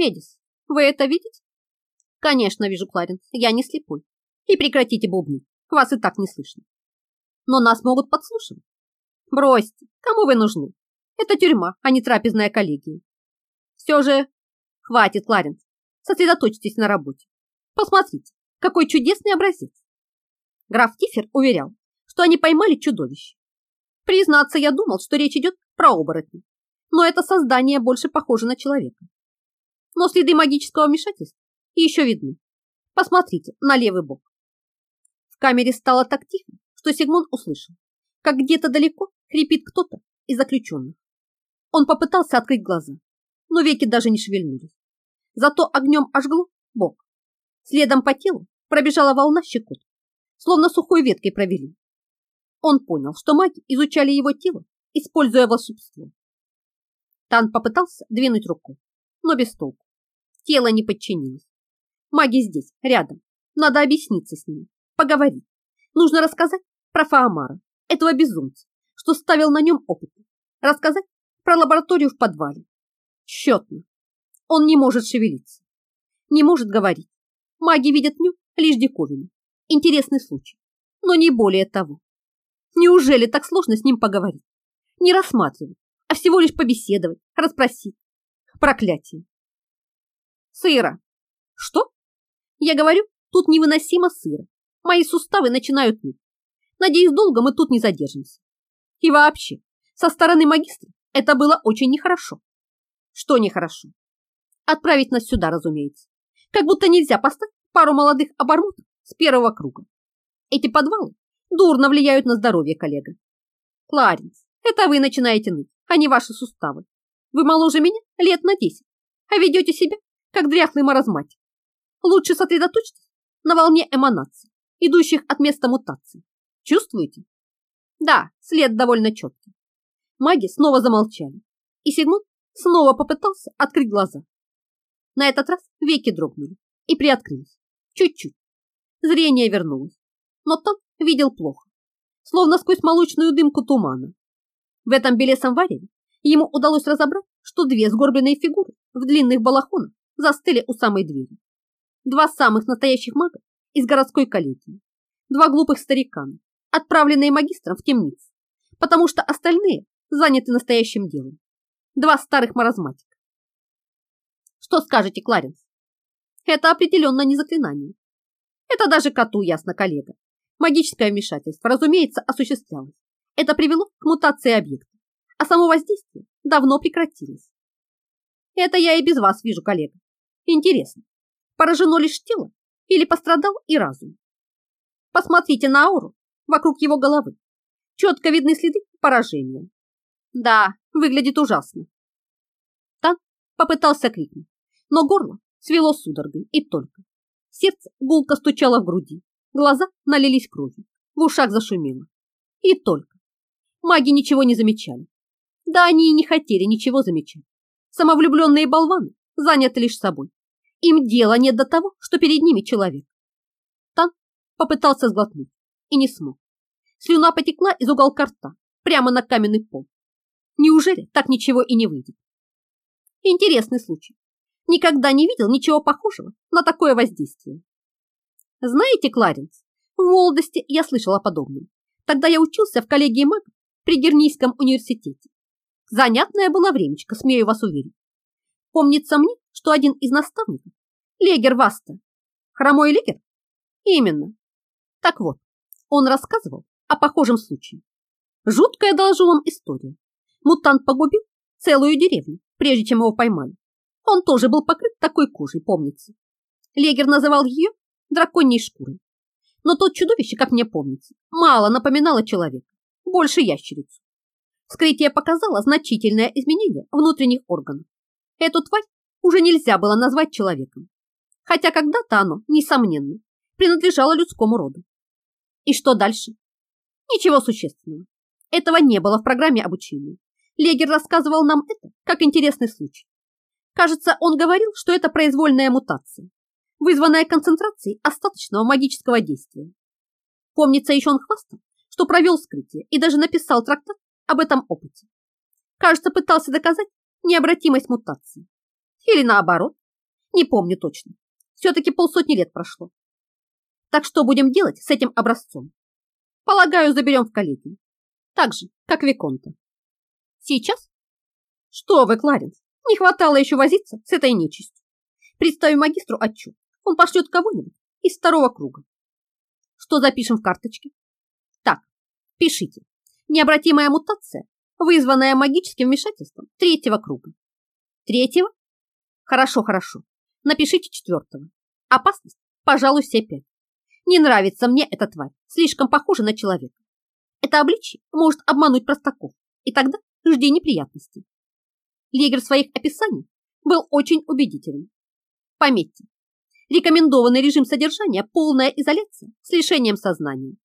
Медис, вы это видите? Конечно, вижу, Кларенс, я не слепой. И прекратите бубнить, вас и так не слышно. Но нас могут подслушивать. Бросьте, кому вы нужны? Это тюрьма, а не трапезная коллегия. Все же, хватит, Кларенс, сосредоточьтесь на работе. Посмотрите, какой чудесный образец. Граф Тифер уверял, что они поймали чудовище. Признаться, я думал, что речь идет про оборотни, но это создание больше похоже на человека. Но следы магического вмешательства еще видны. Посмотрите на левый бок. В камере стало так тихо, что Сигмон услышал, как где-то далеко хрипит кто-то из заключенных. Он попытался открыть глаза, но веки даже не шевельнулись. Зато огнем ожгло бок. Следом по телу пробежала волна щекот, словно сухой веткой провели. Он понял, что маги изучали его тело, используя волшебство. Тан попытался двинуть руку, но без толку. Тело не подчинилось. Маги здесь, рядом. Надо объясниться с ними, поговорить. Нужно рассказать про Фаамара, этого безумца, что ставил на нем опыты. Рассказать про лабораторию в подвале. Счетно. Он не может шевелиться. Не может говорить. Маги видят в нем лишь диковину. Интересный случай. Но не более того. Неужели так сложно с ним поговорить? Не рассматривать, а всего лишь побеседовать, расспросить. Проклятие. Сыра. Что? Я говорю, тут невыносимо сыро. Мои суставы начинают ныть. Надеюсь, долго мы тут не задержимся. И вообще, со стороны магистра это было очень нехорошо. Что нехорошо? Отправить нас сюда, разумеется. Как будто нельзя поставить пару молодых обормотов с первого круга. Эти подвалы дурно влияют на здоровье коллега. Кларенс, это вы начинаете ныть, а не ваши суставы. Вы моложе меня лет на десять, а ведете себя, как дряхлый маразматик. Лучше сосредоточьтесь на волне эманаций, идущих от места мутации. Чувствуете? Да, след довольно четкий. Маги снова замолчали, и Сигмунд снова попытался открыть глаза. На этот раз веки дрогнули и приоткрылись. Чуть-чуть. Зрение вернулось, но там видел плохо, словно сквозь молочную дымку тумана. В этом белесом вареве ему удалось разобрать, что две сгорбленные фигуры в длинных балахонах застыли у самой двери. Два самых настоящих мага из городской коллегии. Два глупых старикана, отправленные магистром в темницу, потому что остальные заняты настоящим делом. Два старых маразматика. Что скажете, Кларенс? Это определенно не заклинание. Это даже коту ясно, коллега. Магическое вмешательство, разумеется, осуществлялось. Это привело к мутации объекта, а само воздействие давно прекратилось. Это я и без вас вижу, коллега. Интересно, поражено лишь тело или пострадал и разум? Посмотрите на ауру вокруг его головы. Четко видны следы поражения. Да, выглядит ужасно. Тан попытался крикнуть, но горло свело судорогой и только. Сердце гулко стучало в груди, глаза налились кровью, в ушах зашумело. И только. Маги ничего не замечали. Да они и не хотели ничего замечать. Самовлюбленные болваны заняты лишь собой. Им дела нет до того, что перед ними человек. Тан попытался сглотнуть и не смог. Слюна потекла из уголка рта прямо на каменный пол. Неужели так ничего и не выйдет? Интересный случай. Никогда не видел ничего похожего на такое воздействие. Знаете, Кларенс, в молодости я слышал о подобном. Тогда я учился в коллегии магов при Гернийском университете. Занятное было времечко, смею вас уверить. Помнится мне, что один из наставников, Легер Васта, хромой Легер? Именно. Так вот, он рассказывал о похожем случае. Жуткая, доложу вам, история. Мутант погубил целую деревню, прежде чем его поймали. Он тоже был покрыт такой кожей, помнится. Легер называл ее драконьей шкурой. Но тот чудовище, как мне помнится, мало напоминало человека, больше ящерицу. Вскрытие показало значительное изменение внутренних органов. Эту тварь уже нельзя было назвать человеком, хотя когда-то оно, несомненно, принадлежало людскому роду. И что дальше? Ничего существенного. Этого не было в программе обучения. Легер рассказывал нам это как интересный случай. Кажется, он говорил, что это произвольная мутация, вызванная концентрацией остаточного магического действия. Помнится, еще он хвастал, что провел вскрытие и даже написал трактат об этом опыте. Кажется, пытался доказать необратимость мутации. Или наоборот, Не помню точно. Все-таки полсотни лет прошло. Так что будем делать с этим образцом? Полагаю, заберем в коллегию. Так же, как Виконта. Сейчас? Что вы, Кларенс, не хватало еще возиться с этой нечистью. Представим магистру отчет. Он пошлет кого-нибудь из второго круга. Что запишем в карточке? Так, пишите. Необратимая мутация, вызванная магическим вмешательством третьего круга. Третьего? Хорошо, хорошо. Напишите четвертого. Опасность, пожалуй, все пять. Не нравится мне эта тварь, слишком похожа на человека. Это обличие может обмануть простаков, и тогда жди неприятностей. Легер своих описаниях был очень убедителен. Пометьте, рекомендованный режим содержания – полная изоляция с лишением сознания.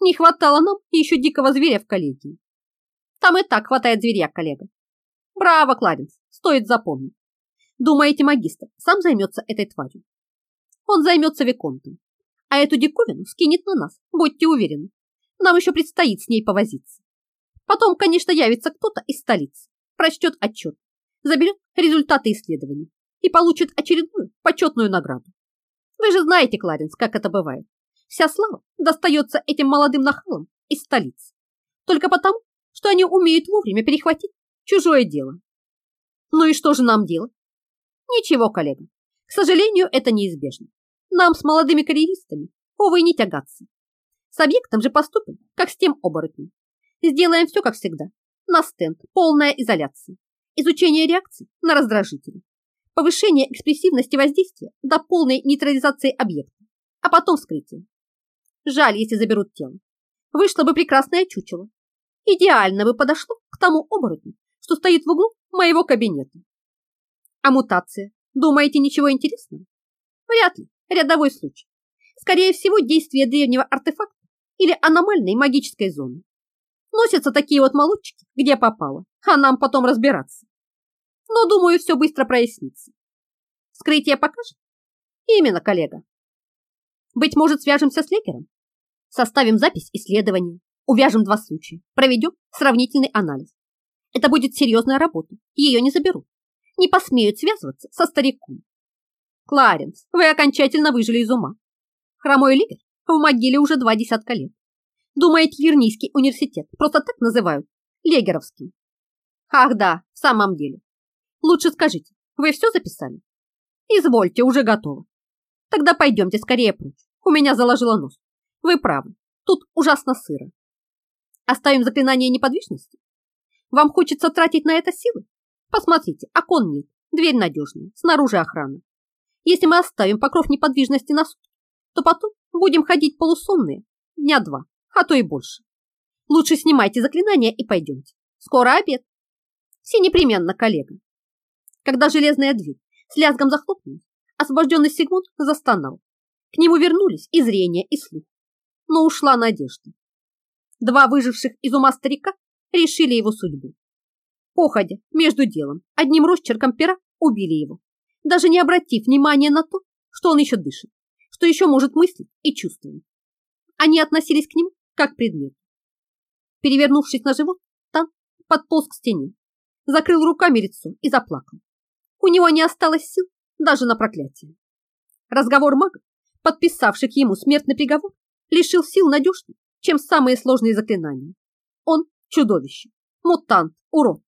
Не хватало нам еще дикого зверя в коллегии. Там и так хватает зверя, коллега. Браво, Кларенс, стоит запомнить. Думаете, магистр сам займется этой тварью? Он займется Виконтом, а эту диковину скинет на нас, будьте уверены. Нам еще предстоит с ней повозиться. Потом, конечно, явится кто-то из столицы, прочтет отчет, заберет результаты исследований и получит очередную почетную награду. Вы же знаете, Кларенс, как это бывает. Вся слава достается этим молодым нахалам из столицы. Только потому, что они умеют вовремя перехватить чужое дело. Ну и что же нам делать? Ничего, коллега. К сожалению, это неизбежно. Нам с молодыми карьеристами, увы, не тягаться. С объектом же поступим, как с тем оборотнем. Сделаем все, как всегда. На стенд, полная изоляция. Изучение реакций на раздражители. Повышение экспрессивности воздействия до полной нейтрализации объекта. А потом вскрытие. Жаль, если заберут тело. Вышло бы прекрасное чучело. Идеально бы подошло к тому оборотню, что стоит в углу моего кабинета. А мутация? Думаете, ничего интересного? Вряд ли. Рядовой случай. Скорее всего, действие древнего артефакта или аномальной магической зоны. Носятся такие вот молодчики, где попало, а нам потом разбираться. Но, думаю, все быстро прояснится. Скрытие покажет? Именно, коллега. Быть может, свяжемся с лекарем? Составим запись исследования, увяжем два случая, проведем сравнительный анализ. Это будет серьезная работа, ее не заберут. Не посмеют связываться со стариком. Кларенс, вы окончательно выжили из ума. Хромой лидер в могиле уже два десятка лет. Думаете, Лирнийский университет просто так называют? Легеровским. Ах да, в самом деле. Лучше скажите, вы все записали? Извольте, уже готово. Тогда пойдемте скорее прочь. У меня заложило нос. Вы правы, тут ужасно сыро. Оставим заклинание неподвижности? Вам хочется тратить на это силы? Посмотрите, окон нет, дверь надежная, снаружи охрана. Если мы оставим покров неподвижности на сутки, то потом будем ходить полусонные дня два, а то и больше. Лучше снимайте заклинание и пойдемте. Скоро обед. Все непременно, коллега. Когда железная дверь с лязгом захлопнулась, освобожденный Сигмунд застонал. К нему вернулись и зрение, и слух. Но ушла надежда. Два выживших из ума старика решили его судьбу. Походя, между делом, одним росчерком пера убили его, даже не обратив внимания на то, что он еще дышит, что еще может мыслить и чувствовать. Они относились к нему как к предмету. Перевернувшись на живот, Тан подполз к стене, закрыл руками лицо и заплакал. У него не осталось сил даже на проклятие. Разговор мага, подписавших ему смертный приговор, лишил сил надежнее, чем самые сложные заклинания. Он чудовище, мутант, урод.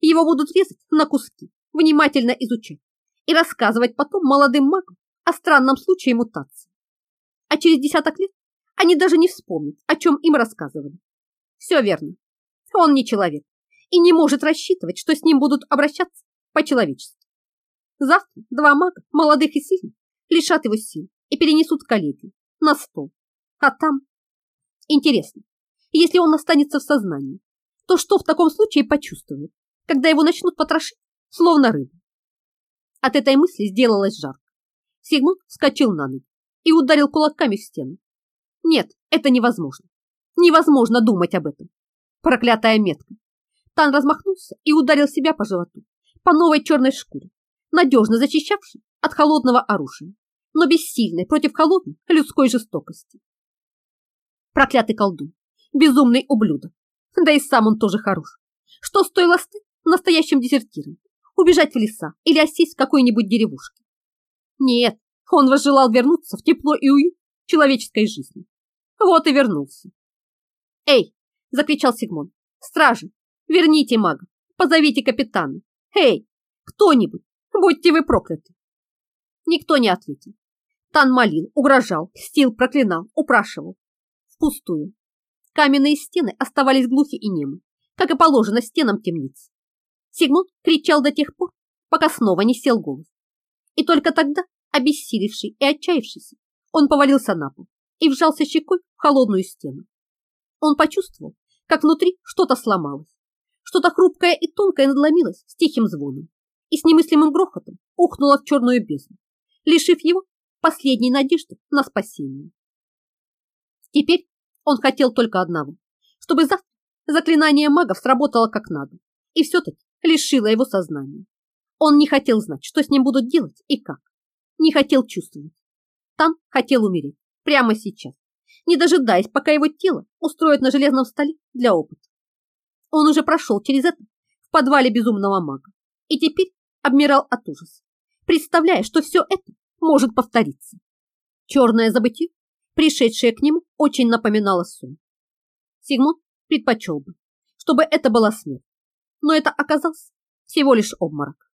Его будут резать на куски, внимательно изучать и рассказывать потом молодым магам о странном случае мутации. А через десяток лет они даже не вспомнят, о чем им рассказывали. Все верно. Он не человек и не может рассчитывать, что с ним будут обращаться по-человечески. Завтра два мага, молодых и сильных, лишат его сил и перенесут коллеги на стол. А там... Интересно, если он останется в сознании, то что в таком случае почувствует, когда его начнут потрошить, словно рыбу? От этой мысли сделалось жарко. Сигмунд вскочил на ноги и ударил кулаками в стену. Нет, это невозможно. Невозможно думать об этом. Проклятая метка. Тан размахнулся и ударил себя по животу, по новой черной шкуре, надежно защищавшей от холодного оружия, но бессильной против холодной людской жестокости. Проклятый колдун, безумный ублюдок, да и сам он тоже хорош. Что стоило стать настоящим дезертиром, убежать в леса или осесть в какой-нибудь деревушке. Нет, он возжелал вернуться в тепло и уют человеческой жизни. Вот и вернулся. «Эй!» – закричал Сигмон. «Стражи, верните мага, позовите капитана. Эй, кто-нибудь, будьте вы прокляты!» Никто не ответил. Тан молил, угрожал, стил, проклинал, упрашивал. Впустую. Каменные стены оставались глухи и немы, как и положено стенам темниц. Сигмунд кричал до тех пор, пока снова не сел голос. И только тогда, обессилевший и отчаявшийся, он повалился на пол и вжался щекой в холодную стену. Он почувствовал, как внутри что-то сломалось, что-то хрупкое и тонкое надломилось с тихим звоном и с немыслимым грохотом ухнуло в черную бездну, лишив его последней надежды на спасение. Теперь он хотел только одного, чтобы завтра заклинание магов сработало как надо и все-таки лишило его сознания. Он не хотел знать, что с ним будут делать и как. Не хотел чувствовать. Тан хотел умереть прямо сейчас, не дожидаясь, пока его тело устроят на железном столе для опыта. Он уже прошел через это в подвале безумного мага и теперь обмирал от ужаса, представляя, что все это может повториться. Черное забытие, пришедшее к нему, очень напоминало сон. Сигмунд предпочел бы, чтобы это была смерть, но это оказался всего лишь обморок.